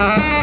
Uh-huh.